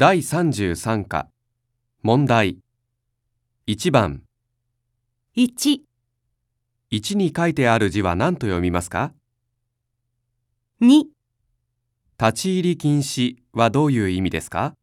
第33課。問題。1番。1、1に書いてある字は何と読みますか？2、立ち入り禁止はどういう意味ですか？